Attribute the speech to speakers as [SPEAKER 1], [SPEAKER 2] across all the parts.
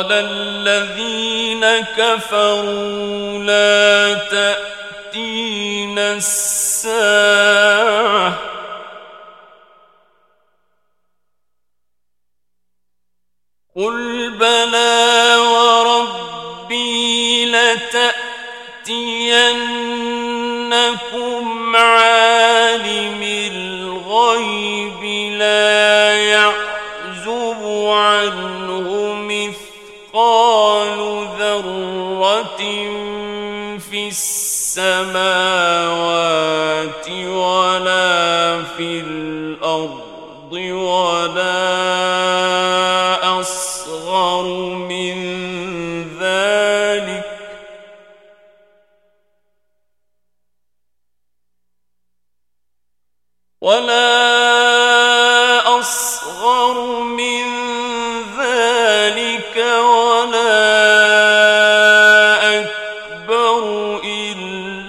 [SPEAKER 1] قال الذين كفروا لا تأتين الساعة قل بلى وربي لتأتينكم عاد في السماوات ولا في الأرض ولا أصغر من ذلك ولا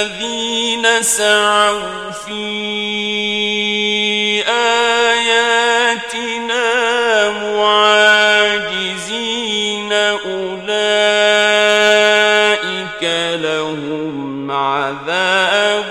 [SPEAKER 1] الذين سعوا في آياتنا معاجزين أولئك لهم عذاب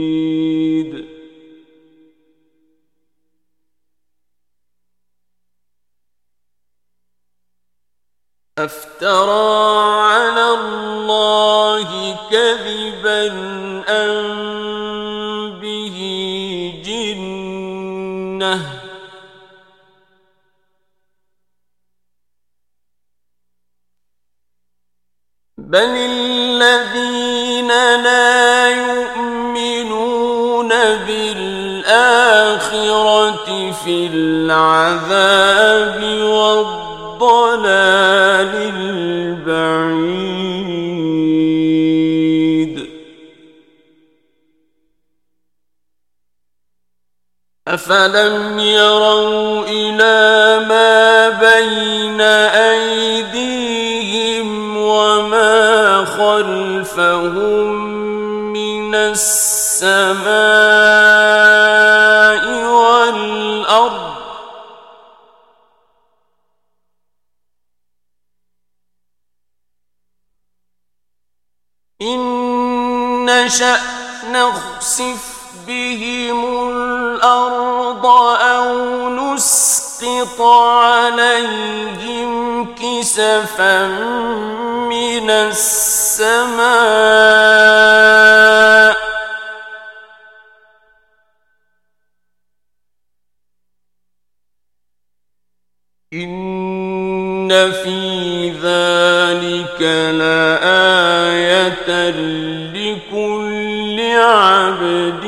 [SPEAKER 1] افترى على الله كذبا أم به جنة. بل الذين لا يؤمنون بالآخرة في العذاب والضلال. ضلال البعيد. أفلم يروا إلى ما بين أيديهم وما خلفهم من السماء نشأ نخسف بهم الأرض أو نسقط عليهم كسفا من السماء إن في ذلك لآية لعبد